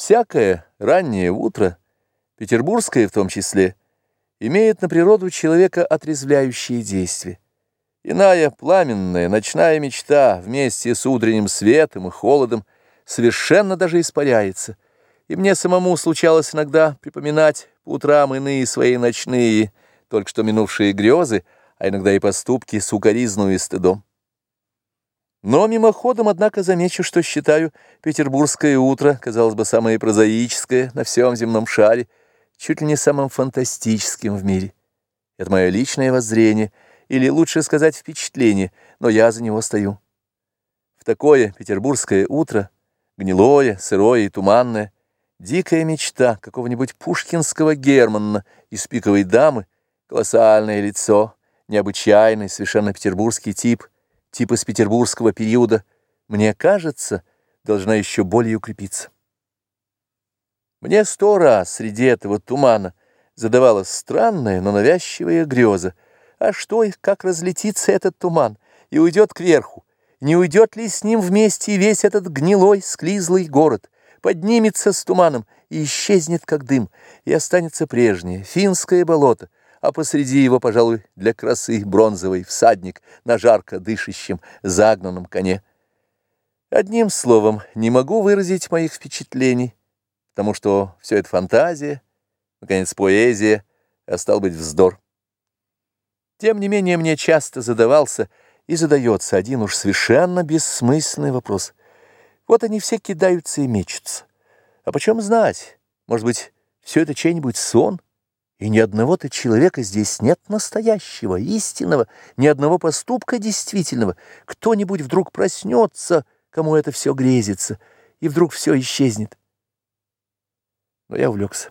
Всякое раннее утро, петербургское в том числе, имеет на природу человека отрезвляющие действия. Иная пламенная ночная мечта вместе с утренним светом и холодом совершенно даже испаряется, и мне самому случалось иногда припоминать по утрам иные свои ночные, только что минувшие грезы, а иногда и поступки с укоризну и стыдом. Но мимоходом, однако, замечу, что считаю петербургское утро, казалось бы, самое прозаическое на всем земном шаре, чуть ли не самым фантастическим в мире. Это мое личное воззрение, или лучше сказать впечатление, но я за него стою. В такое петербургское утро, гнилое, сырое и туманное, дикая мечта какого-нибудь пушкинского Германна из «Пиковой дамы», колоссальное лицо, необычайный, совершенно петербургский тип — типа с петербургского периода, мне кажется, должна еще более укрепиться. Мне сто раз среди этого тумана задавалась странная, но навязчивая греза. А что и как разлетится этот туман и уйдет кверху? Не уйдет ли с ним вместе весь этот гнилой, склизлый город? Поднимется с туманом и исчезнет, как дым, и останется прежнее, финское болото, а посреди его, пожалуй, для красы бронзовый всадник на жарко дышащем загнанном коне. Одним словом, не могу выразить моих впечатлений, потому что все это фантазия, наконец, поэзия, а стал быть вздор. Тем не менее, мне часто задавался и задается один уж совершенно бессмысленный вопрос. Вот они все кидаются и мечутся. А почем знать? Может быть, все это чей-нибудь сон? И ни одного-то человека здесь нет настоящего, истинного, ни одного поступка действительного. Кто-нибудь вдруг проснется, кому это все грезится, и вдруг все исчезнет. Но я увлекся.